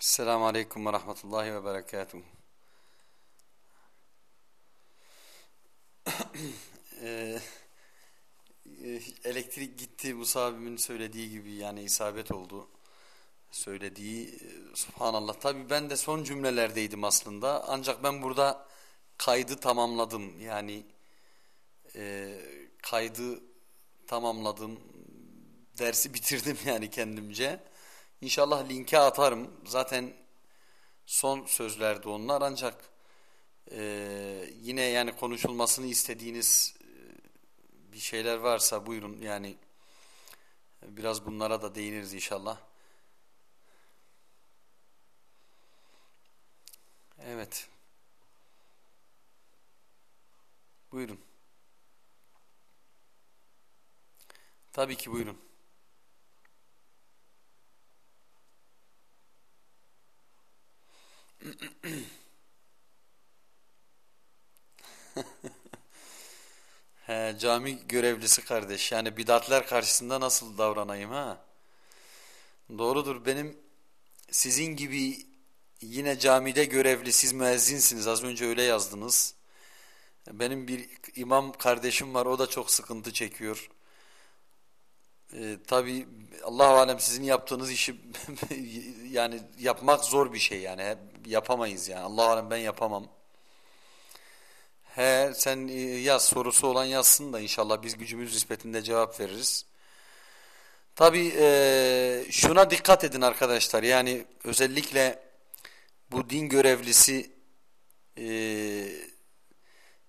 Esselamu Aleyküm ve Rahmetullahi ve Berekatuhu. Ee, e, elektrik gitti Musa abimin söylediği gibi yani isabet oldu. Söylediği subhanallah. Tabi ben de son cümlelerdeydim aslında ancak ben burada kaydı tamamladım. Yani e, kaydı tamamladım. Dersi bitirdim yani kendimce. İnşallah linke atarım. Zaten son sözlerdi onlar ancak e, yine yani konuşulmasını istediğiniz e, bir şeyler varsa buyurun yani biraz bunlara da değiniriz inşallah. Evet. Buyurun. Tabii ki buyurun. He, cami görevlisi kardeş. Yani bidatler karşısında nasıl davranayım ha? Doğrudur. Benim sizin gibi yine camide görevli siz müezzinsiniz. Az önce öyle yazdınız. Benim bir imam kardeşim var. O da çok sıkıntı çekiyor. Ee, Tabi Allah alem sizin yaptığınız işi yani yapmak zor bir şey yani yapamayız yani Allah alem ben yapamam. He sen e, yaz sorusu olan yazsın da inşallah biz gücümüz nispetinde cevap veririz. Tabi e, şuna dikkat edin arkadaşlar yani özellikle bu din görevlisi e,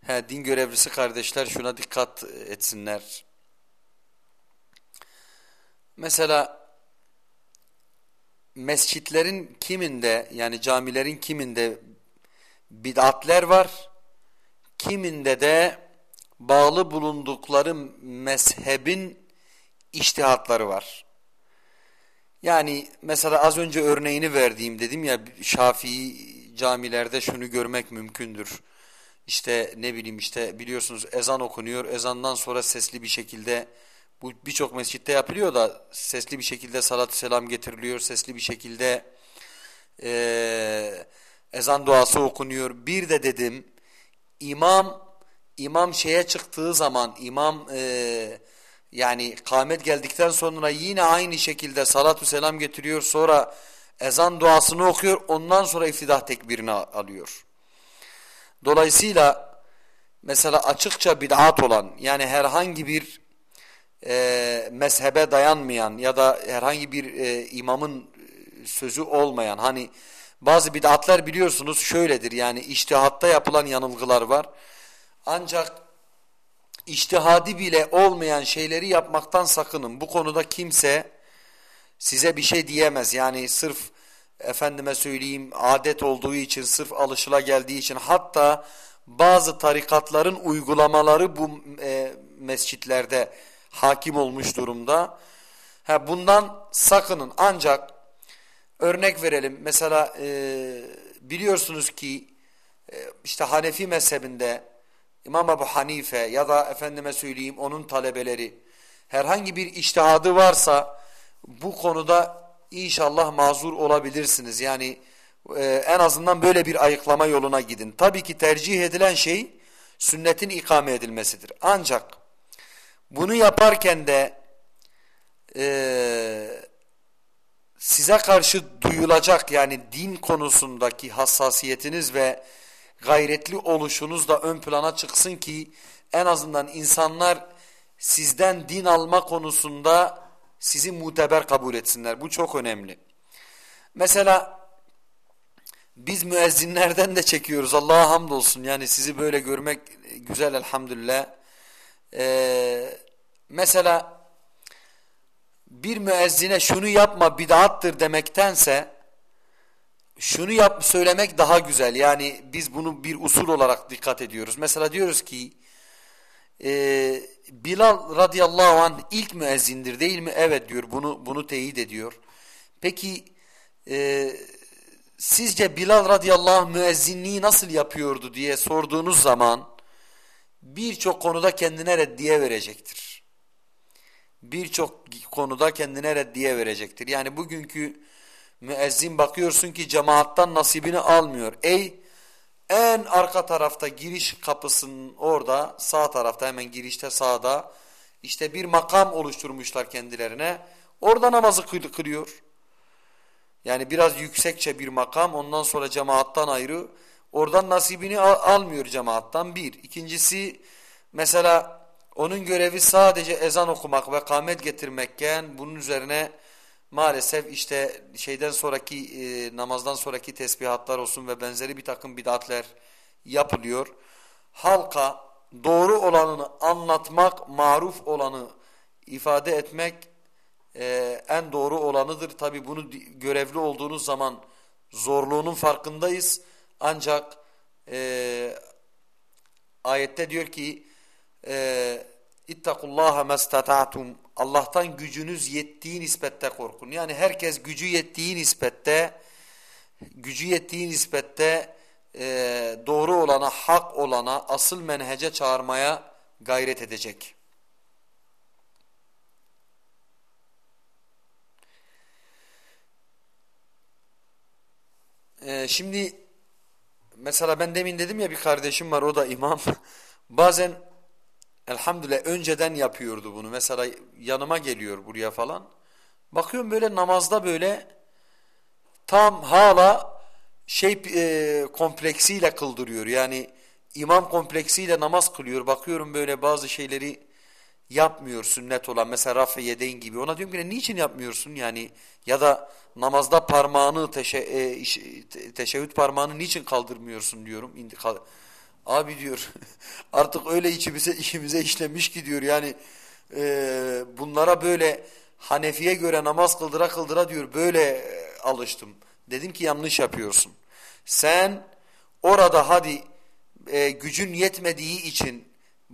he, din görevlisi kardeşler şuna dikkat etsinler. Mesela mescitlerin kiminde yani camilerin kiminde bid'atler var, kiminde de bağlı bulundukları mezhebin iştihatları var. Yani mesela az önce örneğini verdiğim dedim ya Şafii camilerde şunu görmek mümkündür. İşte ne bileyim işte biliyorsunuz ezan okunuyor. Ezandan sonra sesli bir şekilde bu birçok mescitte yapılıyor da sesli bir şekilde salatü selam getiriliyor. Sesli bir şekilde e, ezan duası okunuyor. Bir de dedim imam imam şeye çıktığı zaman imam e, yani kâmet geldikten sonra yine aynı şekilde salatü selam getiriyor. Sonra ezan duasını okuyor. Ondan sonra iftidah tekbirini alıyor. Dolayısıyla mesela açıkça bid'at olan yani herhangi bir e, mezhebe dayanmayan ya da herhangi bir e, imamın e, sözü olmayan hani bazı bid'atlar biliyorsunuz şöyledir yani iştihatta yapılan yanılgılar var. Ancak iştihadi bile olmayan şeyleri yapmaktan sakının. Bu konuda kimse size bir şey diyemez. Yani sırf efendime söyleyeyim adet olduğu için, sırf alışıla geldiği için hatta bazı tarikatların uygulamaları bu e, mescitlerde hakim olmuş durumda. Ha, bundan sakının ancak örnek verelim mesela e, biliyorsunuz ki e, işte Hanefi mezhebinde İmam Ebu Hanife ya da efendime söyleyeyim onun talebeleri herhangi bir iştihadı varsa bu konuda inşallah mazur olabilirsiniz. Yani e, en azından böyle bir ayıklama yoluna gidin. Tabii ki tercih edilen şey sünnetin ikame edilmesidir. Ancak bunu yaparken de e, size karşı duyulacak yani din konusundaki hassasiyetiniz ve gayretli oluşunuz da ön plana çıksın ki en azından insanlar sizden din alma konusunda sizi muteber kabul etsinler. Bu çok önemli. Mesela biz müezzinlerden de çekiyoruz. Allah'a hamdolsun. Yani sizi böyle görmek güzel elhamdülillah. Ee, mesela bir müezzine şunu yapma bid'attır demektense şunu yap söylemek daha güzel. Yani biz bunu bir usul olarak dikkat ediyoruz. Mesela diyoruz ki e, Bilal radıyallahu anh ilk müezzindir değil mi? Evet diyor. Bunu bunu teyit ediyor. Peki e, sizce Bilal radıyallahu anh müezzinliği nasıl yapıyordu diye sorduğunuz zaman birçok konuda kendine reddiye verecektir. Birçok konuda kendine reddiye verecektir. Yani bugünkü Müezzin bakıyorsun ki cemaattan nasibini almıyor. Ey en arka tarafta giriş kapısının orada sağ tarafta hemen girişte sağda işte bir makam oluşturmuşlar kendilerine. Orada namazı kılıyor. Yani biraz yüksekçe bir makam ondan sonra cemaattan ayrı. Oradan nasibini al almıyor cemaattan bir. İkincisi mesela onun görevi sadece ezan okumak ve kamet getirmekken bunun üzerine maalesef işte şeyden sonraki e, namazdan sonraki tesbihatlar olsun ve benzeri bir takım bidatler yapılıyor. Halka doğru olanını anlatmak, maruf olanı ifade etmek e, en doğru olanıdır. Tabi bunu görevli olduğunuz zaman zorluğunun farkındayız. Ancak e, ayette diyor ki e, İttakullaha mestata'tum Allah'tan gücünüz yettiği nispette korkun. Yani herkes gücü yettiği nispette gücü yettiği nispette e, doğru olana, hak olana, asıl menhece çağırmaya gayret edecek. E, şimdi mesela ben demin dedim ya bir kardeşim var o da imam. Bazen elhamdülillah önceden yapıyordu bunu. Mesela yanıma geliyor buraya falan. Bakıyorum böyle namazda böyle tam hala şey e, kompleksiyle kıldırıyor. Yani imam kompleksiyle namaz kılıyor. Bakıyorum böyle bazı şeyleri yapmıyor sünnet olan. Mesela raf-ı yedeyn gibi. Ona diyorum ki niçin yapmıyorsun? Yani ya da namazda parmağını teşe, e, teşehhüd parmağını niçin kaldırmıyorsun diyorum. İndi, kal Abi diyor artık öyle içimize, içimize işlemiş ki diyor yani e, bunlara böyle Hanefi'ye göre namaz kıldıra kıldıra diyor böyle e, alıştım. Dedim ki yanlış yapıyorsun. Sen orada hadi e, gücün yetmediği için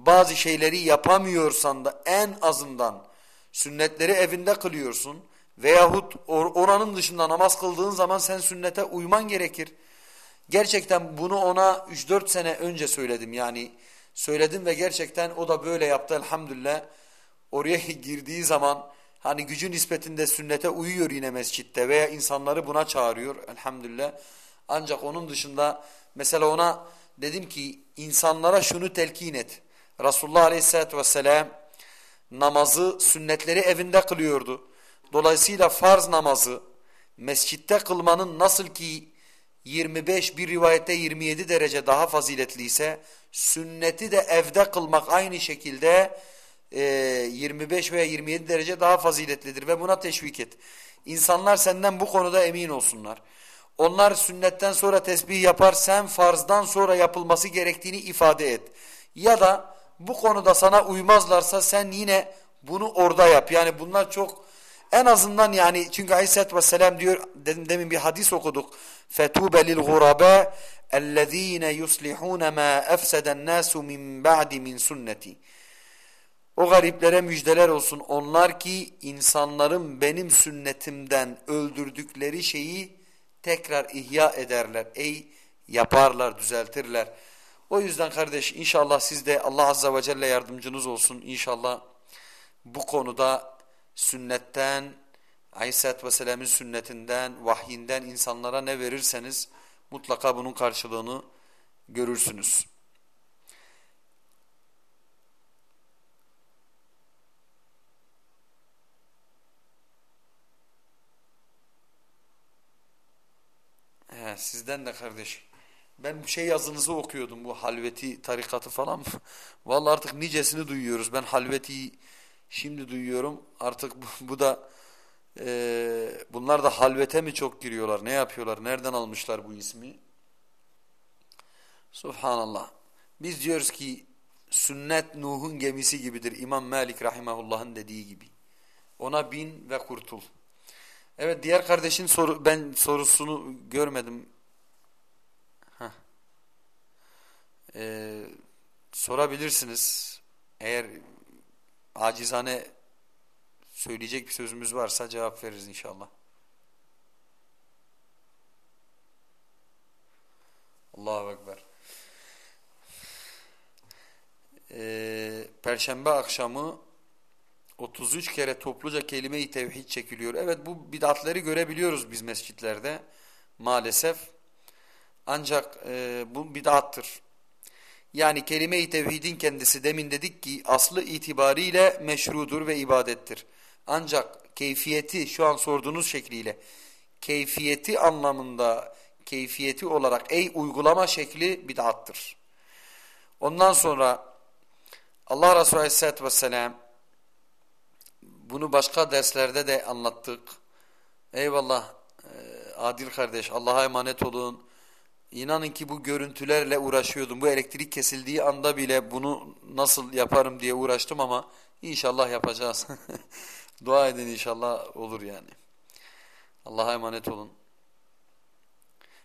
bazı şeyleri yapamıyorsan da en azından sünnetleri evinde kılıyorsun veyahut or oranın dışında namaz kıldığın zaman sen sünnete uyman gerekir. Gerçekten bunu ona 3-4 sene önce söyledim yani söyledim ve gerçekten o da böyle yaptı elhamdülillah. Oraya girdiği zaman hani gücü nispetinde sünnete uyuyor yine mescitte veya insanları buna çağırıyor elhamdülillah. Ancak onun dışında mesela ona dedim ki insanlara şunu telkin et. Resulullah aleyhissalatü vesselam namazı sünnetleri evinde kılıyordu. Dolayısıyla farz namazı mescitte kılmanın nasıl ki 25 bir rivayette 27 derece daha faziletliyse sünneti de evde kılmak aynı şekilde e, 25 veya 27 derece daha faziletlidir ve buna teşvik et. İnsanlar senden bu konuda emin olsunlar. Onlar sünnetten sonra tesbih yapar sen farzdan sonra yapılması gerektiğini ifade et. Ya da bu konuda sana uymazlarsa sen yine bunu orada yap. Yani bunlar çok en azından yani çünkü Aleyhisselatü Vesselam diyor dedim, demin bir hadis okuduk. فَتُوبَ لِلْغُرَبَى اَلَّذ۪ينَ يُصْلِحُونَ مَا اَفْسَدَ النَّاسُ مِنْ بَعْدِ مِنْ سُنَّتِ O gariplere müjdeler olsun. Onlar ki insanların benim sünnetimden öldürdükleri şeyi tekrar ihya ederler. Ey yaparlar, düzeltirler. O yüzden kardeş inşallah siz de Allah Azze ve Celle yardımcınız olsun. İnşallah bu konuda sünnetten, Aleyhisselatü Vesselam'ın sünnetinden, vahyinden insanlara ne verirseniz mutlaka bunun karşılığını görürsünüz. Sizden de kardeş. Ben şey yazınızı okuyordum bu halveti tarikatı falan. Vallahi artık nicesini duyuyoruz. Ben halveti şimdi duyuyorum. Artık bu, bu da e, bunlar da halvete mi çok giriyorlar? Ne yapıyorlar? Nereden almışlar bu ismi? Subhanallah. Biz diyoruz ki sünnet Nuh'un gemisi gibidir. İmam Malik rahimahullah'ın dediği gibi. Ona bin ve kurtul. Evet diğer kardeşin soru ben sorusunu görmedim. Ee, sorabilirsiniz. Eğer acizane söyleyecek bir sözümüz varsa cevap veririz inşallah. Allahu Ekber. Ee, Perşembe akşamı 33 kere topluca kelime-i tevhid çekiliyor. Evet bu bid'atleri görebiliyoruz biz mescitlerde maalesef. Ancak e, bu bid'attır. Yani kelime-i tevhidin kendisi demin dedik ki aslı itibariyle meşrudur ve ibadettir. Ancak keyfiyeti şu an sorduğunuz şekliyle keyfiyeti anlamında keyfiyeti olarak ey uygulama şekli bid'attır. Ondan sonra Allah Resulü Aleyhisselatü Vesselam bunu başka derslerde de anlattık. Eyvallah e, Adil kardeş Allah'a emanet olun. İnanın ki bu görüntülerle uğraşıyordum. Bu elektrik kesildiği anda bile bunu nasıl yaparım diye uğraştım ama inşallah yapacağız. Dua edin inşallah olur yani. Allah'a emanet olun.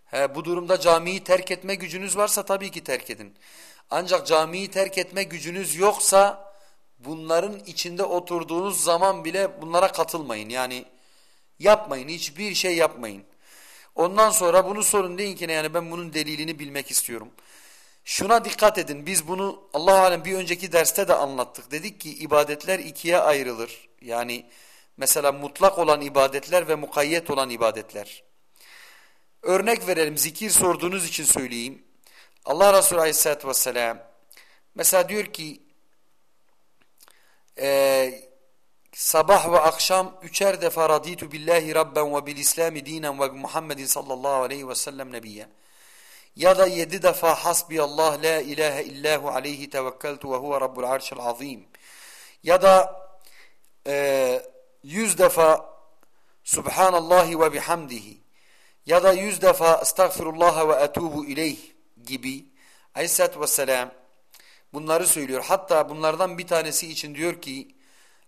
He, bu durumda camiyi terk etme gücünüz varsa tabii ki terk edin. Ancak camiyi terk etme gücünüz yoksa bunların içinde oturduğunuz zaman bile bunlara katılmayın. Yani yapmayın hiçbir şey yapmayın. Ondan sonra bunu sorun deyin ki yani ben bunun delilini bilmek istiyorum. Şuna dikkat edin biz bunu Allah alem bir önceki derste de anlattık. Dedik ki ibadetler ikiye ayrılır. Yani mesela mutlak olan ibadetler ve mukayyet olan ibadetler. Örnek verelim zikir sorduğunuz için söyleyeyim. Allah Resulü Aleyhisselatü Vesselam mesela diyor ki e, sabah ve akşam üçer defa raditu billahi rabben ve bil islami dinen ve Muhammedin sallallahu aleyhi ve sellem nebiyye. Ya da yedi defa hasbiyallah la ilahe illahu aleyhi tevekkeltu ve huve rabbul arşil azim. Ya da e, yüz defa subhanallahi ve bihamdihi. Ya da yüz defa estağfirullah ve etubu ileyh gibi aleyhissalatü vesselam bunları söylüyor. Hatta bunlardan bir tanesi için diyor ki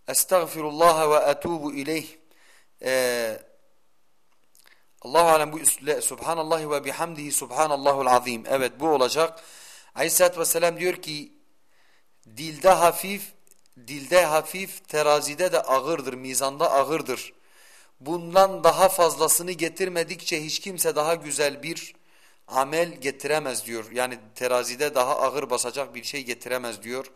Estağfirullah ve etubu ileyh. Ee, Allahu alem bu Subhanallah ve bihamdihi Subhanallahul azim. Evet bu olacak. Aleyhisselatü vesselam diyor ki dilde hafif dilde hafif terazide de ağırdır, mizanda ağırdır. Bundan daha fazlasını getirmedikçe hiç kimse daha güzel bir amel getiremez diyor. Yani terazide daha ağır basacak bir şey getiremez diyor.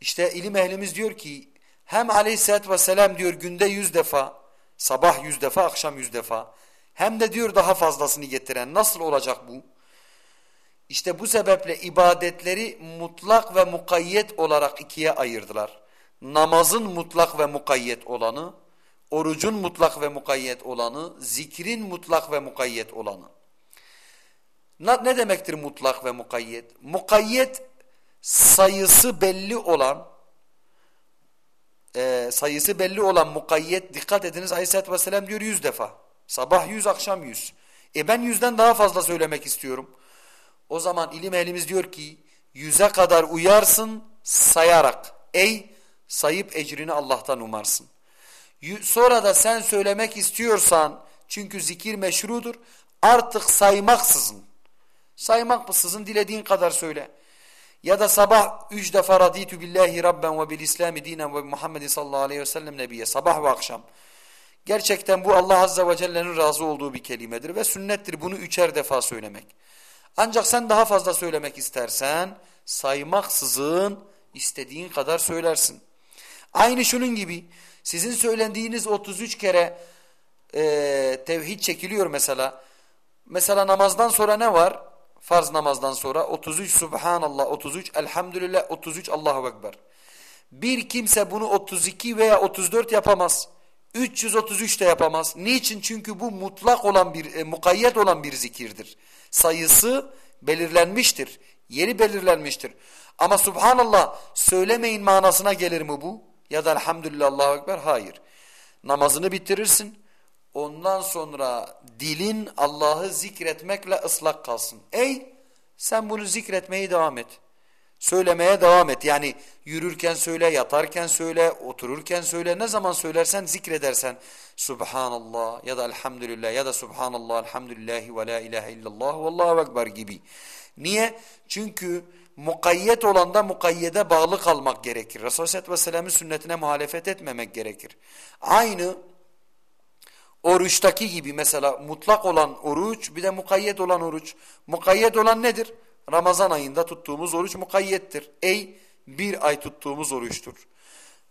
İşte ilim ehlimiz diyor ki hem aleyhissalatü vesselam diyor günde yüz defa, sabah yüz defa, akşam yüz defa. Hem de diyor daha fazlasını getiren. Nasıl olacak bu? İşte bu sebeple ibadetleri mutlak ve mukayyet olarak ikiye ayırdılar. Namazın mutlak ve mukayyet olanı, orucun mutlak ve mukayyet olanı, zikrin mutlak ve mukayyet olanı. Ne demektir mutlak ve mukayyet? Mukayyet sayısı belli olan, e, sayısı belli olan mukayyet dikkat ediniz Aleyhisselatü Vesselam diyor yüz defa. Sabah yüz akşam yüz. E ben yüzden daha fazla söylemek istiyorum. O zaman ilim elimiz diyor ki yüze kadar uyarsın sayarak. Ey sayıp ecrini Allah'tan umarsın. Sonra da sen söylemek istiyorsan çünkü zikir meşrudur artık saymaksızın. Saymaksızın dilediğin kadar söyle. Ya da sabah üç defa raditü billahi rabben ve bil islami dinen ve Muhammedin sallallahu aleyhi ve sellem nebiye sabah ve akşam. Gerçekten bu Allah azze ve celle'nin razı olduğu bir kelimedir ve sünnettir bunu üçer defa söylemek. Ancak sen daha fazla söylemek istersen saymaksızın istediğin kadar söylersin. Aynı şunun gibi sizin söylendiğiniz 33 kere e, tevhid çekiliyor mesela. Mesela namazdan sonra ne var? Farz namazdan sonra 33 Subhanallah, 33 Elhamdülillah, 33 Allahu Ekber. Bir kimse bunu 32 veya 34 yapamaz. 333 de yapamaz. Niçin? Çünkü bu mutlak olan bir, e, mukayyet olan bir zikirdir. Sayısı belirlenmiştir. Yeri belirlenmiştir. Ama Subhanallah söylemeyin manasına gelir mi bu? Ya da Elhamdülillah Allahu Ekber? Hayır. Namazını bitirirsin. Ondan sonra dilin Allah'ı zikretmekle ıslak kalsın. Ey sen bunu zikretmeye devam et. Söylemeye devam et. Yani yürürken söyle, yatarken söyle, otururken söyle. Ne zaman söylersen zikredersen Subhanallah ya da Elhamdülillah ya da Subhanallah, Elhamdülillahi ve la ilahe illallah ve Allahu Ekber gibi. Niye? Çünkü mukayyet olanda mukayyede bağlı kalmak gerekir. Resulullah Aleyhisselatü Vesselam'ın sünnetine muhalefet etmemek gerekir. Aynı Oruçtaki gibi mesela mutlak olan oruç bir de mukayyet olan oruç. Mukayyet olan nedir? Ramazan ayında tuttuğumuz oruç mukayyettir. Ey bir ay tuttuğumuz oruçtur.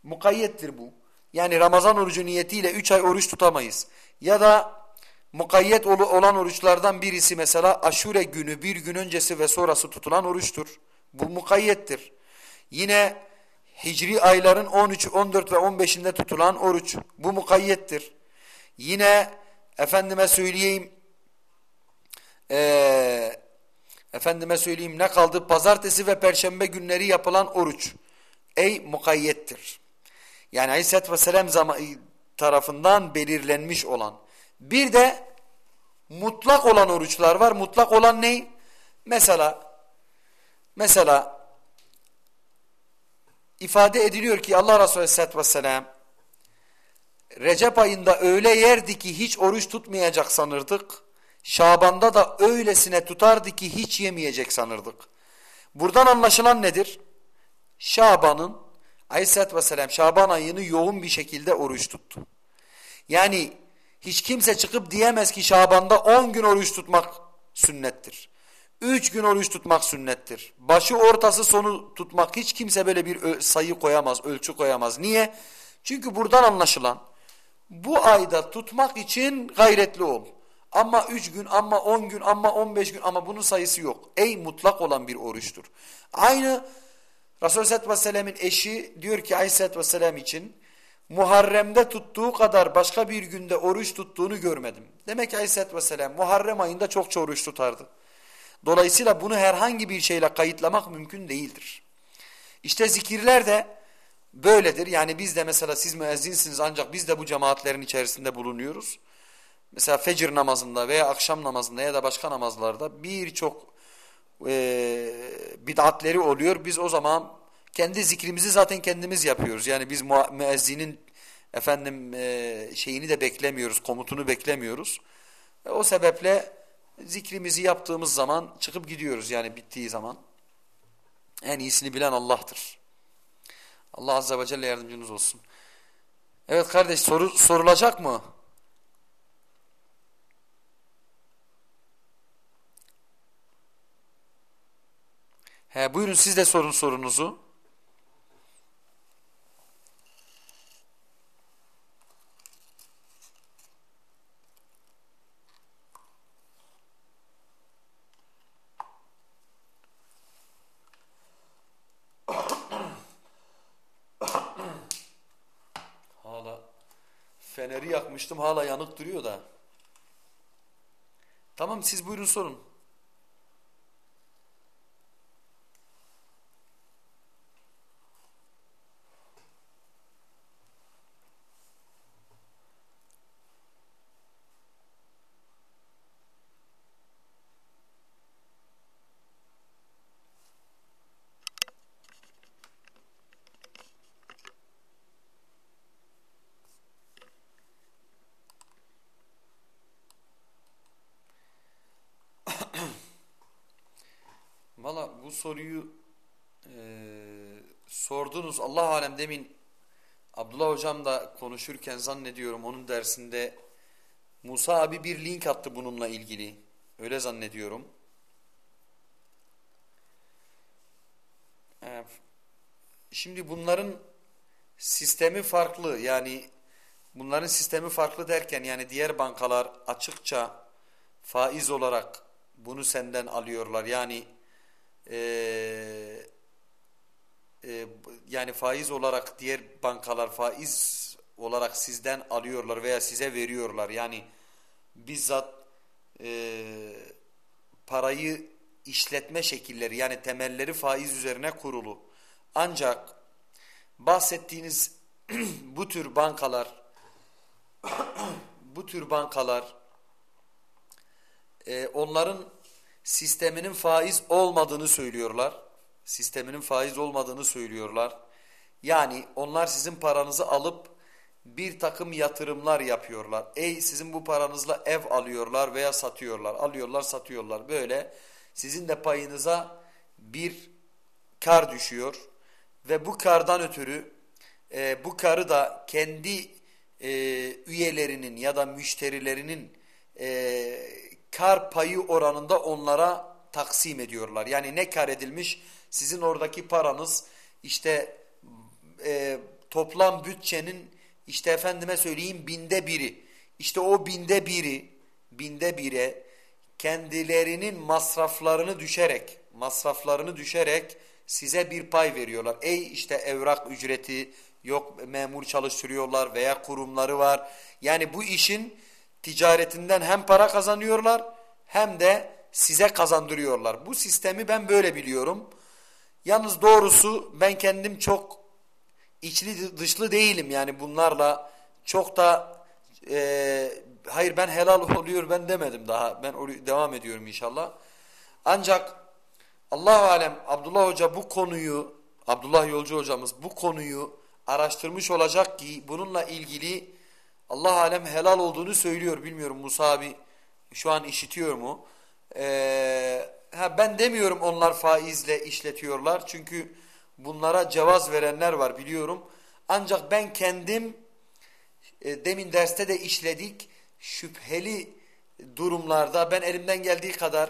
Mukayyettir bu. Yani Ramazan orucu niyetiyle 3 ay oruç tutamayız. Ya da mukayyet olan oruçlardan birisi mesela aşure günü bir gün öncesi ve sonrası tutulan oruçtur. Bu mukayyettir. Yine hicri ayların 13, 14 ve 15'inde tutulan oruç. Bu mukayyettir. Yine efendime söyleyeyim ee, efendime söyleyeyim ne kaldı? Pazartesi ve perşembe günleri yapılan oruç. Ey mukayyettir. Yani Aleyhisselatü Vesselam tarafından belirlenmiş olan. Bir de mutlak olan oruçlar var. Mutlak olan ne? Mesela mesela ifade ediliyor ki Allah Resulü Aleyhisselatü Vesselam Recep ayında öyle yerdi ki hiç oruç tutmayacak sanırdık. Şaban'da da öylesine tutardı ki hiç yemeyecek sanırdık. Buradan anlaşılan nedir? Şaban'ın Aleyhisselatü Vesselam Şaban ayını yoğun bir şekilde oruç tuttu. Yani hiç kimse çıkıp diyemez ki Şaban'da 10 gün oruç tutmak sünnettir. 3 gün oruç tutmak sünnettir. Başı ortası sonu tutmak hiç kimse böyle bir sayı koyamaz, ölçü koyamaz. Niye? Çünkü buradan anlaşılan bu ayda tutmak için gayretli ol. Ama 3 gün, ama 10 gün, ama 15 gün ama bunun sayısı yok. Ey mutlak olan bir oruçtur. Aynı Resulullah Aleyhisselatü Vesselam'ın eşi diyor ki Aleyhisselatü Vesselam için Muharrem'de tuttuğu kadar başka bir günde oruç tuttuğunu görmedim. Demek ki Aleyhisselatü Vesselam Muharrem ayında çokça oruç tutardı. Dolayısıyla bunu herhangi bir şeyle kayıtlamak mümkün değildir. İşte zikirler de böyledir. Yani biz de mesela siz müezzinsiniz ancak biz de bu cemaatlerin içerisinde bulunuyoruz. Mesela fecir namazında veya akşam namazında ya da başka namazlarda birçok e, bid'atleri oluyor. Biz o zaman kendi zikrimizi zaten kendimiz yapıyoruz. Yani biz müezzinin efendim e, şeyini de beklemiyoruz, komutunu beklemiyoruz. E, o sebeple zikrimizi yaptığımız zaman çıkıp gidiyoruz yani bittiği zaman. En iyisini bilen Allah'tır. Allah Azze ve Celle yardımcınız olsun. Evet kardeş soru sorulacak mı? He, buyurun siz de sorun sorunuzu. hala feneri yakmıştım hala yanık duruyor da. Tamam siz buyurun sorun. Valla bu soruyu e, sordunuz. Allah alem demin Abdullah hocam da konuşurken zannediyorum onun dersinde Musa abi bir link attı bununla ilgili. Öyle zannediyorum. E, şimdi bunların sistemi farklı. Yani bunların sistemi farklı derken yani diğer bankalar açıkça faiz olarak bunu senden alıyorlar. Yani e, e, yani faiz olarak diğer bankalar faiz olarak sizden alıyorlar veya size veriyorlar. Yani bizzat e, parayı işletme şekilleri yani temelleri faiz üzerine kurulu. Ancak bahsettiğiniz bu tür bankalar bu tür bankalar e, onların sisteminin faiz olmadığını söylüyorlar. Sisteminin faiz olmadığını söylüyorlar. Yani onlar sizin paranızı alıp bir takım yatırımlar yapıyorlar. Ey sizin bu paranızla ev alıyorlar veya satıyorlar. Alıyorlar satıyorlar. Böyle sizin de payınıza bir kar düşüyor. Ve bu kardan ötürü e, bu karı da kendi e, üyelerinin ya da müşterilerinin e, kar payı oranında onlara taksim ediyorlar. Yani ne kar edilmiş? Sizin oradaki paranız işte e, toplam bütçenin işte efendime söyleyeyim binde biri. İşte o binde biri, binde bire kendilerinin masraflarını düşerek, masraflarını düşerek size bir pay veriyorlar. Ey işte evrak ücreti, yok memur çalıştırıyorlar veya kurumları var. Yani bu işin ticaretinden hem para kazanıyorlar hem de size kazandırıyorlar. Bu sistemi ben böyle biliyorum. Yalnız doğrusu ben kendim çok içli dışlı değilim yani bunlarla çok da e, hayır ben helal oluyor ben demedim daha ben devam ediyorum inşallah. Ancak Allah alem Abdullah Hoca bu konuyu Abdullah Yolcu hocamız bu konuyu araştırmış olacak ki bununla ilgili Allah alem helal olduğunu söylüyor. Bilmiyorum Musa abi şu an işitiyor mu? Ee, ha ben demiyorum onlar faizle işletiyorlar. Çünkü bunlara cevaz verenler var biliyorum. Ancak ben kendim e, demin derste de işledik. Şüpheli durumlarda ben elimden geldiği kadar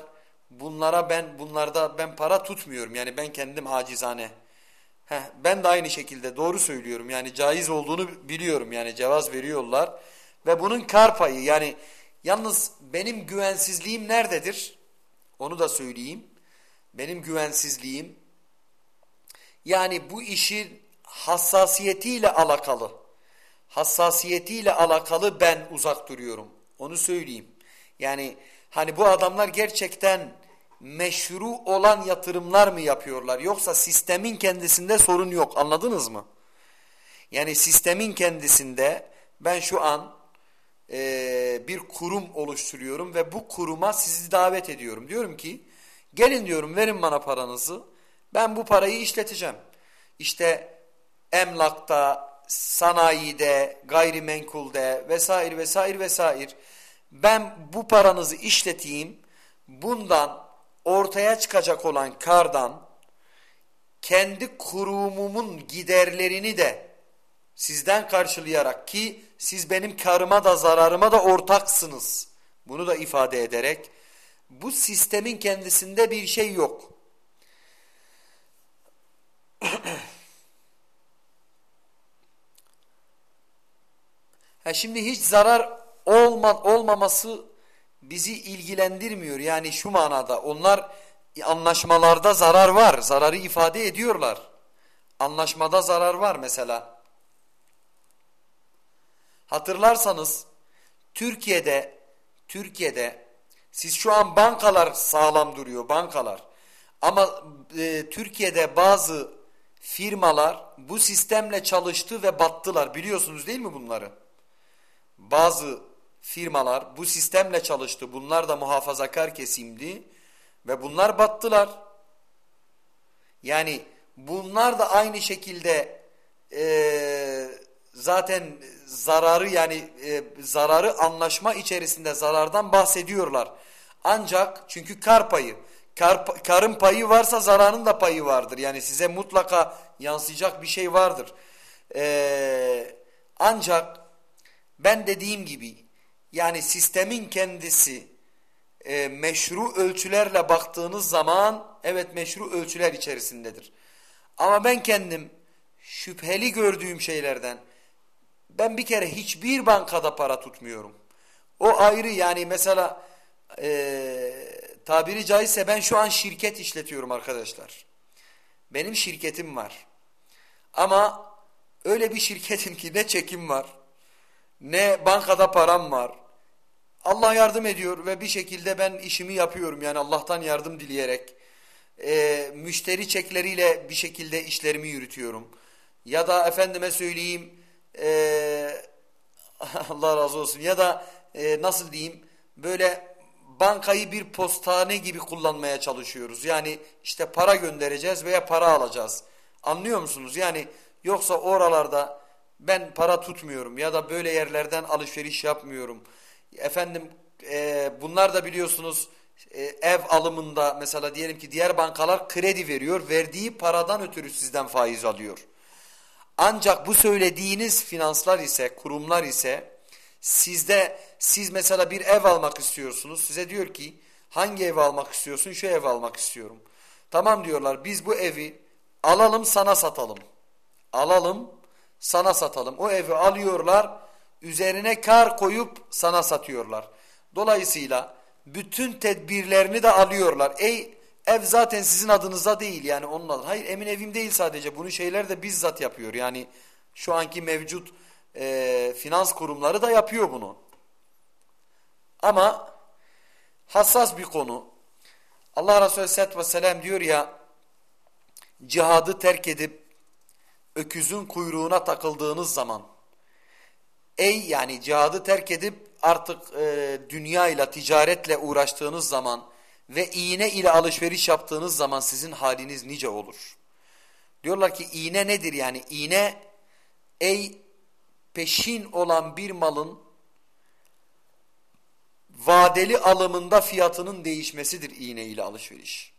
bunlara ben bunlarda ben para tutmuyorum. Yani ben kendim acizane. Heh, ben de aynı şekilde doğru söylüyorum. Yani caiz olduğunu biliyorum. Yani cevaz veriyorlar. Ve bunun kar payı yani yalnız benim güvensizliğim nerededir? Onu da söyleyeyim. Benim güvensizliğim yani bu işin hassasiyetiyle alakalı. Hassasiyetiyle alakalı ben uzak duruyorum. Onu söyleyeyim. Yani hani bu adamlar gerçekten meşru olan yatırımlar mı yapıyorlar? Yoksa sistemin kendisinde sorun yok. Anladınız mı? Yani sistemin kendisinde ben şu an e, bir kurum oluşturuyorum ve bu kuruma sizi davet ediyorum. Diyorum ki gelin diyorum verin bana paranızı. Ben bu parayı işleteceğim. İşte emlakta, sanayide, gayrimenkulde vesaire vesaire vesaire. Ben bu paranızı işleteyim. Bundan ortaya çıkacak olan kardan kendi kurumumun giderlerini de sizden karşılayarak ki siz benim karıma da zararıma da ortaksınız. Bunu da ifade ederek bu sistemin kendisinde bir şey yok. ha şimdi hiç zarar olma, olmaması bizi ilgilendirmiyor. Yani şu manada onlar anlaşmalarda zarar var. Zararı ifade ediyorlar. Anlaşmada zarar var mesela. Hatırlarsanız Türkiye'de Türkiye'de siz şu an bankalar sağlam duruyor bankalar. Ama e, Türkiye'de bazı firmalar bu sistemle çalıştı ve battılar. Biliyorsunuz değil mi bunları? Bazı firmalar bu sistemle çalıştı. Bunlar da muhafazakar kesimdi ve bunlar battılar. Yani bunlar da aynı şekilde e, zaten zararı yani e, zararı anlaşma içerisinde zarardan bahsediyorlar. Ancak çünkü kar payı, kar, karın payı varsa zararın da payı vardır. Yani size mutlaka yansıyacak bir şey vardır. E, ancak ben dediğim gibi yani sistemin kendisi e, meşru ölçülerle baktığınız zaman evet meşru ölçüler içerisindedir. Ama ben kendim şüpheli gördüğüm şeylerden ben bir kere hiçbir bankada para tutmuyorum. O ayrı yani mesela e, tabiri caizse ben şu an şirket işletiyorum arkadaşlar. Benim şirketim var. Ama öyle bir şirketim ki ne çekim var, ne bankada param var, Allah yardım ediyor ve bir şekilde ben işimi yapıyorum yani Allah'tan yardım dileyerek. E, müşteri çekleriyle bir şekilde işlerimi yürütüyorum. Ya da efendime söyleyeyim e, Allah razı olsun ya da e, nasıl diyeyim böyle bankayı bir postane gibi kullanmaya çalışıyoruz. Yani işte para göndereceğiz veya para alacağız. Anlıyor musunuz? Yani yoksa oralarda ben para tutmuyorum ya da böyle yerlerden alışveriş yapmıyorum. Efendim e, bunlar da biliyorsunuz e, ev alımında mesela diyelim ki diğer bankalar kredi veriyor. Verdiği paradan ötürü sizden faiz alıyor. Ancak bu söylediğiniz finanslar ise kurumlar ise sizde siz mesela bir ev almak istiyorsunuz. Size diyor ki hangi ev almak istiyorsun? Şu ev almak istiyorum. Tamam diyorlar biz bu evi alalım sana satalım. Alalım sana satalım. O evi alıyorlar üzerine kar koyup sana satıyorlar. Dolayısıyla bütün tedbirlerini de alıyorlar. Ey ev zaten sizin adınıza değil yani onun adı. Hayır emin evim değil sadece bunu şeyler de bizzat yapıyor. Yani şu anki mevcut e, finans kurumları da yapıyor bunu. Ama hassas bir konu. Allah Resulü Aleyhisselatü Vesselam diyor ya cihadı terk edip öküzün kuyruğuna takıldığınız zaman ey yani cihadı terk edip artık e, dünya ile ticaretle uğraştığınız zaman ve iğne ile alışveriş yaptığınız zaman sizin haliniz nice olur. Diyorlar ki iğne nedir yani iğne ey peşin olan bir malın vadeli alımında fiyatının değişmesidir iğne ile alışveriş.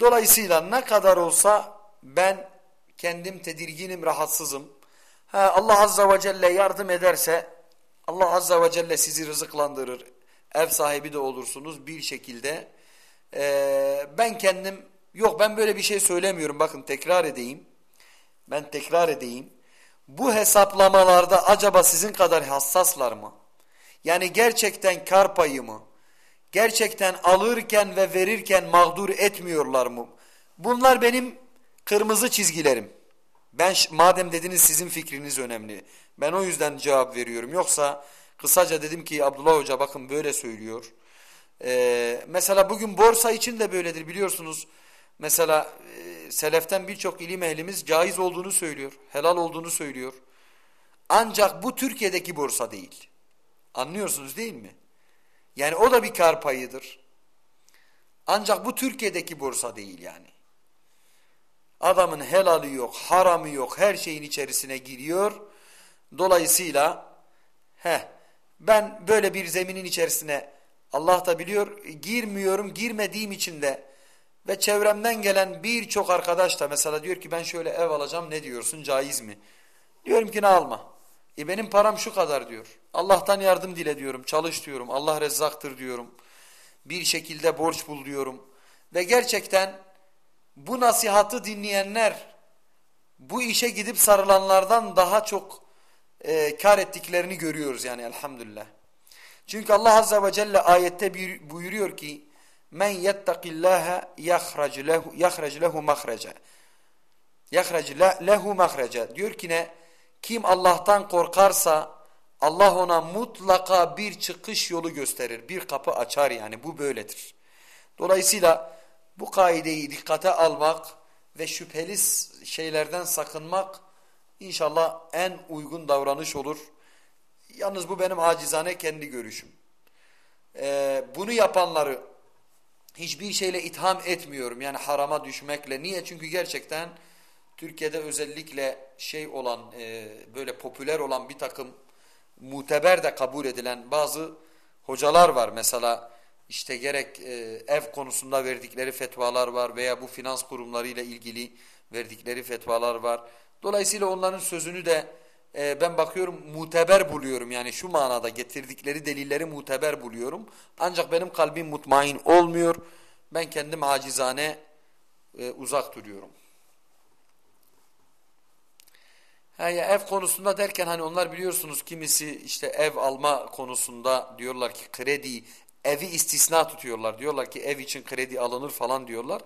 Dolayısıyla ne kadar olsa ben kendim tedirginim, rahatsızım. Ha, Allah Azza ve Celle yardım ederse Allah Azza ve Celle sizi rızıklandırır. Ev sahibi de olursunuz bir şekilde. Ee, ben kendim yok ben böyle bir şey söylemiyorum. Bakın tekrar edeyim. Ben tekrar edeyim. Bu hesaplamalarda acaba sizin kadar hassaslar mı? Yani gerçekten kar payı mı? Gerçekten alırken ve verirken mağdur etmiyorlar mı? Bunlar benim kırmızı çizgilerim. Ben madem dediniz sizin fikriniz önemli. Ben o yüzden cevap veriyorum. Yoksa kısaca dedim ki Abdullah Hoca bakın böyle söylüyor. Ee, mesela bugün borsa için de böyledir biliyorsunuz. Mesela e, seleften birçok ilim ehlimiz caiz olduğunu söylüyor. Helal olduğunu söylüyor. Ancak bu Türkiye'deki borsa değil. Anlıyorsunuz değil mi? Yani o da bir kar payıdır. Ancak bu Türkiye'deki borsa değil yani. Adamın helali yok, haramı yok, her şeyin içerisine giriyor. Dolayısıyla he, ben böyle bir zeminin içerisine Allah da biliyor girmiyorum, girmediğim için de ve çevremden gelen birçok arkadaş da mesela diyor ki ben şöyle ev alacağım ne diyorsun caiz mi? Diyorum ki ne alma. E benim param şu kadar diyor. Allah'tan yardım dile diyorum, çalış diyorum, Allah rezzaktır diyorum. Bir şekilde borç bul diyorum. Ve gerçekten bu nasihatı dinleyenler bu işe gidip sarılanlardan daha çok e, kar ettiklerini görüyoruz yani elhamdülillah. Çünkü Allah Azze ve Celle ayette buyuruyor ki men yettakillaha yahrac lehu yahrac lehu mahraca. Yahrac lehu mahraca. Diyor ki ne? Kim Allah'tan korkarsa Allah ona mutlaka bir çıkış yolu gösterir. Bir kapı açar yani bu böyledir. Dolayısıyla bu kaideyi dikkate almak ve şüpheli şeylerden sakınmak inşallah en uygun davranış olur. Yalnız bu benim acizane kendi görüşüm. Ee, bunu yapanları hiçbir şeyle itham etmiyorum. Yani harama düşmekle. Niye? Çünkü gerçekten Türkiye'de özellikle şey olan e, böyle popüler olan bir takım muteber de kabul edilen bazı hocalar var. Mesela işte gerek e, ev konusunda verdikleri fetvalar var veya bu finans kurumları ile ilgili verdikleri fetvalar var. Dolayısıyla onların sözünü de e, ben bakıyorum muteber buluyorum. Yani şu manada getirdikleri delilleri muteber buluyorum. Ancak benim kalbim mutmain olmuyor. Ben kendim acizane e, uzak duruyorum. Ha ya ev konusunda derken hani onlar biliyorsunuz kimisi işte ev alma konusunda diyorlar ki kredi evi istisna tutuyorlar. Diyorlar ki ev için kredi alınır falan diyorlar.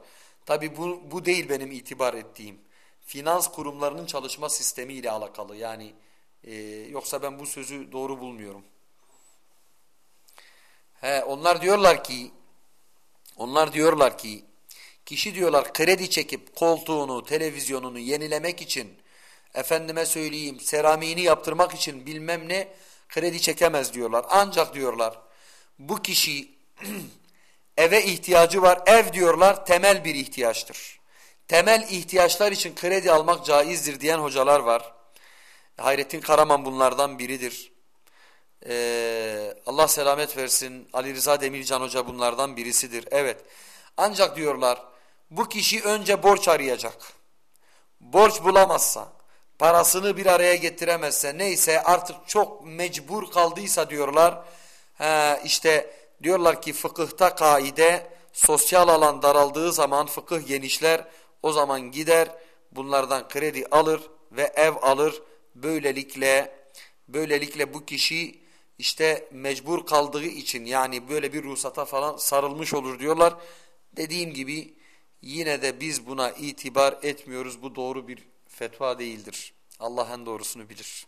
Tabi bu, bu değil benim itibar ettiğim. Finans kurumlarının çalışma sistemiyle alakalı. Yani e, yoksa ben bu sözü doğru bulmuyorum. He, onlar diyorlar ki onlar diyorlar ki kişi diyorlar kredi çekip koltuğunu, televizyonunu yenilemek için efendime söyleyeyim seramiğini yaptırmak için bilmem ne kredi çekemez diyorlar. Ancak diyorlar bu kişi eve ihtiyacı var. Ev diyorlar temel bir ihtiyaçtır. Temel ihtiyaçlar için kredi almak caizdir diyen hocalar var. Hayrettin Karaman bunlardan biridir. Ee, Allah selamet versin. Ali Rıza Demircan Hoca bunlardan birisidir. Evet. Ancak diyorlar bu kişi önce borç arayacak. Borç bulamazsa, parasını bir araya getiremezse neyse artık çok mecbur kaldıysa diyorlar He, işte diyorlar ki fıkıhta kaide sosyal alan daraldığı zaman fıkıh genişler o zaman gider bunlardan kredi alır ve ev alır. Böylelikle böylelikle bu kişi işte mecbur kaldığı için yani böyle bir ruhsata falan sarılmış olur diyorlar. Dediğim gibi yine de biz buna itibar etmiyoruz. Bu doğru bir fetva değildir. Allah en doğrusunu bilir.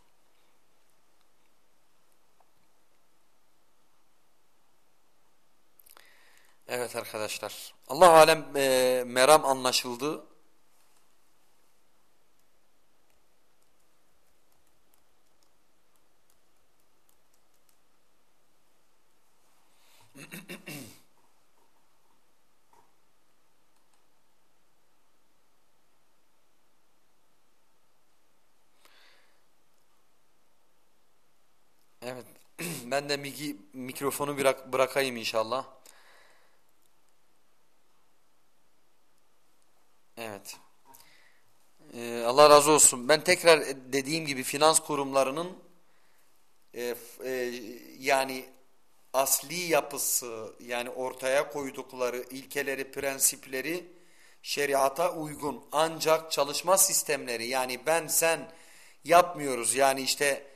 Evet arkadaşlar. Allah alem e, meram anlaşıldı. Evet. ben de mikrofonu bırak, bırakayım inşallah. Evet. Ee, Allah razı olsun. Ben tekrar dediğim gibi finans kurumlarının e, e, yani asli yapısı yani ortaya koydukları ilkeleri, prensipleri şeriata uygun. Ancak çalışma sistemleri yani ben sen yapmıyoruz. Yani işte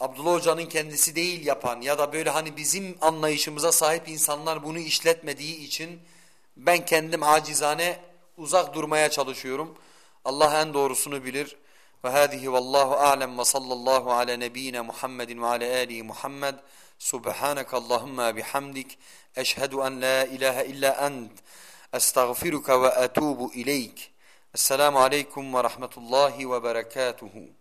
Abdullah Hoca'nın kendisi değil yapan ya da böyle hani bizim anlayışımıza sahip insanlar bunu işletmediği için ben kendim acizane uzak durmaya çalışıyorum. Allah en doğrusunu bilir. Ve hâzihi vallahu a'lem ve sallallahu ala nebiyyina Muhammedin ve ala alihi Muhammed. Subhaneke Allahumma bihamdik. Eşhedü en la ilahe illa ent. Estağfiruka ve etubu ileyk. Esselamu aleyküm ve rahmetullahi ve berekatuhu.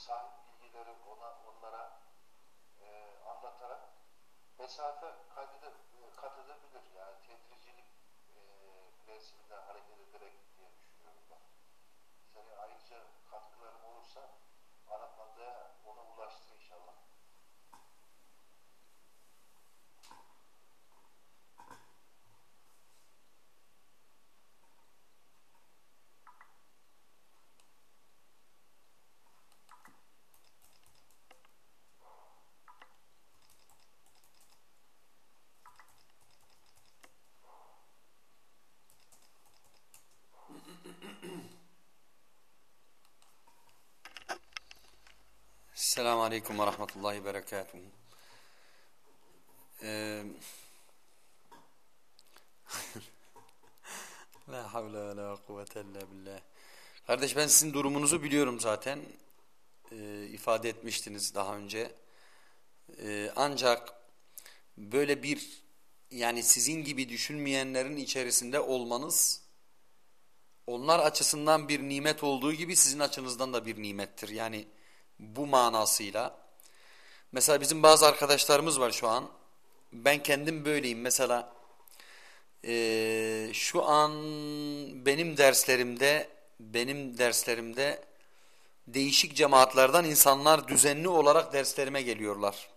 sahip bilgileri ona, onlara e, anlatarak mesafe kat edebilir. E, yani Selamun Aleyküm ve Rahmetullahi Berekatuhu. Ee, la havle ve la kuvvete illa billah. Kardeş ben sizin durumunuzu biliyorum zaten. Ee, ifade etmiştiniz daha önce. Ee, ancak böyle bir yani sizin gibi düşünmeyenlerin içerisinde olmanız onlar açısından bir nimet olduğu gibi sizin açınızdan da bir nimettir. Yani bu manasıyla. Mesela bizim bazı arkadaşlarımız var şu an. Ben kendim böyleyim. Mesela e, şu an benim derslerimde benim derslerimde değişik cemaatlerden insanlar düzenli olarak derslerime geliyorlar.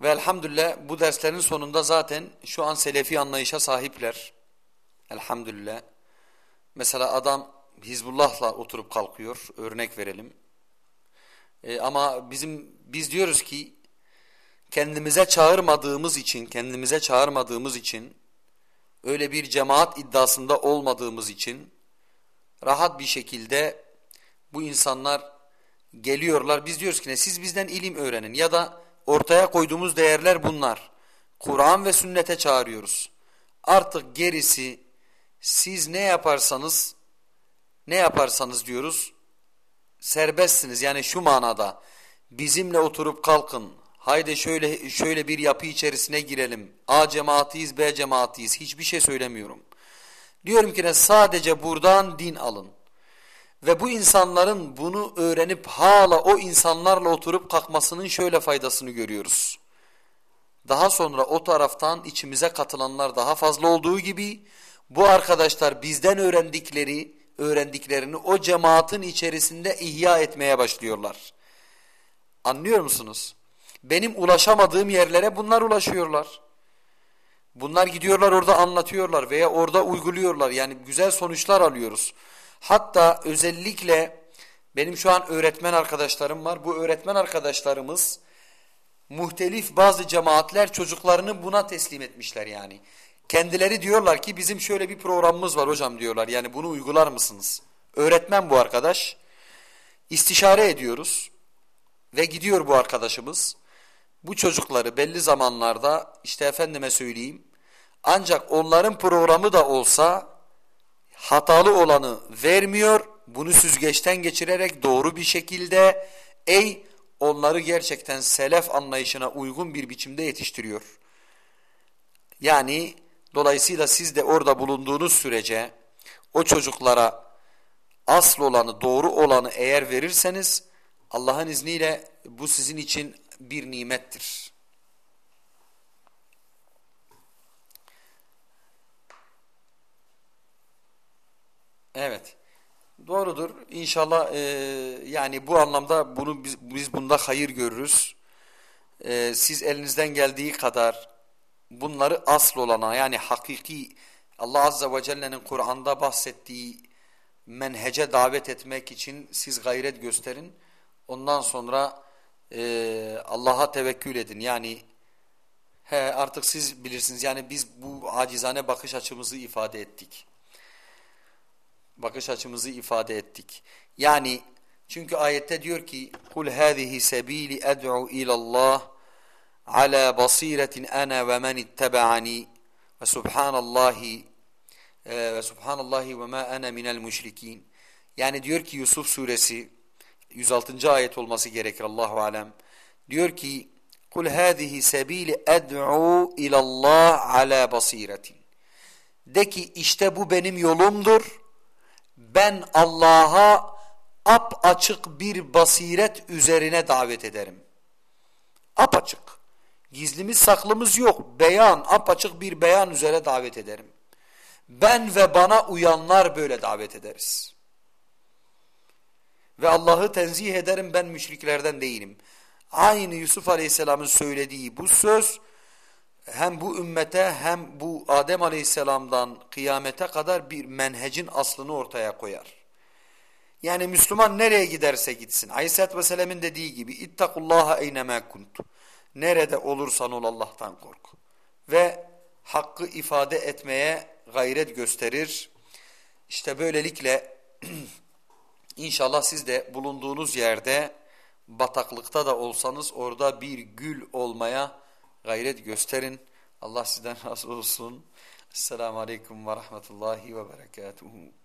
Ve elhamdülillah bu derslerin sonunda zaten şu an selefi anlayışa sahipler. Elhamdülillah. Mesela adam Hizbullah'la oturup kalkıyor. Örnek verelim. E, ama bizim biz diyoruz ki kendimize çağırmadığımız için, kendimize çağırmadığımız için, öyle bir cemaat iddiasında olmadığımız için rahat bir şekilde bu insanlar geliyorlar. Biz diyoruz ki ne siz bizden ilim öğrenin ya da ortaya koyduğumuz değerler bunlar. Kur'an ve sünnete çağırıyoruz. Artık gerisi siz ne yaparsanız ne yaparsanız diyoruz serbestsiniz. Yani şu manada bizimle oturup kalkın. Haydi şöyle şöyle bir yapı içerisine girelim. A cemaatiyiz, B cemaatiyiz. Hiçbir şey söylemiyorum. Diyorum ki ne sadece buradan din alın. Ve bu insanların bunu öğrenip hala o insanlarla oturup kalkmasının şöyle faydasını görüyoruz. Daha sonra o taraftan içimize katılanlar daha fazla olduğu gibi bu arkadaşlar bizden öğrendikleri öğrendiklerini o cemaatin içerisinde ihya etmeye başlıyorlar. Anlıyor musunuz? Benim ulaşamadığım yerlere bunlar ulaşıyorlar. Bunlar gidiyorlar orada anlatıyorlar veya orada uyguluyorlar. Yani güzel sonuçlar alıyoruz. Hatta özellikle benim şu an öğretmen arkadaşlarım var. Bu öğretmen arkadaşlarımız muhtelif bazı cemaatler çocuklarını buna teslim etmişler yani. Kendileri diyorlar ki bizim şöyle bir programımız var hocam diyorlar. Yani bunu uygular mısınız? Öğretmen bu arkadaş. İstişare ediyoruz. Ve gidiyor bu arkadaşımız. Bu çocukları belli zamanlarda işte efendime söyleyeyim. Ancak onların programı da olsa hatalı olanı vermiyor. Bunu süzgeçten geçirerek doğru bir şekilde ey onları gerçekten selef anlayışına uygun bir biçimde yetiştiriyor. Yani Dolayısıyla siz de orada bulunduğunuz sürece o çocuklara asıl olanı, doğru olanı eğer verirseniz Allah'ın izniyle bu sizin için bir nimettir. Evet. Doğrudur. İnşallah e, yani bu anlamda bunu biz, biz bunda hayır görürüz. E, siz elinizden geldiği kadar bunları asıl olana yani hakiki Allah Azze ve Celle'nin Kur'an'da bahsettiği menhece davet etmek için siz gayret gösterin. Ondan sonra e, Allah'a tevekkül edin. Yani he, artık siz bilirsiniz. Yani biz bu acizane bakış açımızı ifade ettik. Bakış açımızı ifade ettik. Yani çünkü ayette diyor ki kul hâzihi sebîli ed'u ilallah ala basiretin ana ve men ittaba'ani ve subhanallahi ve subhanallahi ve ma ana minel müşrikin. Yani diyor ki Yusuf suresi 106. ayet olması gerekir Allahu alem. Diyor ki kul hadihi sebili ed'u ila Allah ala basiretin. De ki işte bu benim yolumdur. Ben Allah'a ap açık bir basiret üzerine davet ederim. Ap açık. Gizlimiz saklımız yok. Beyan, apaçık bir beyan üzere davet ederim. Ben ve bana uyanlar böyle davet ederiz. Ve Allah'ı tenzih ederim ben müşriklerden değilim. Aynı Yusuf Aleyhisselam'ın söylediği bu söz hem bu ümmete hem bu Adem Aleyhisselam'dan kıyamete kadar bir menhecin aslını ortaya koyar. Yani Müslüman nereye giderse gitsin. Aleyhisselatü Vesselam'ın dediği gibi ittakullaha eynemâ kuntu. Nerede olursan ol Allah'tan kork. Ve hakkı ifade etmeye gayret gösterir. İşte böylelikle inşallah siz de bulunduğunuz yerde bataklıkta da olsanız orada bir gül olmaya gayret gösterin. Allah sizden razı olsun. Esselamu Aleyküm ve Rahmetullahi ve Berekatuhu.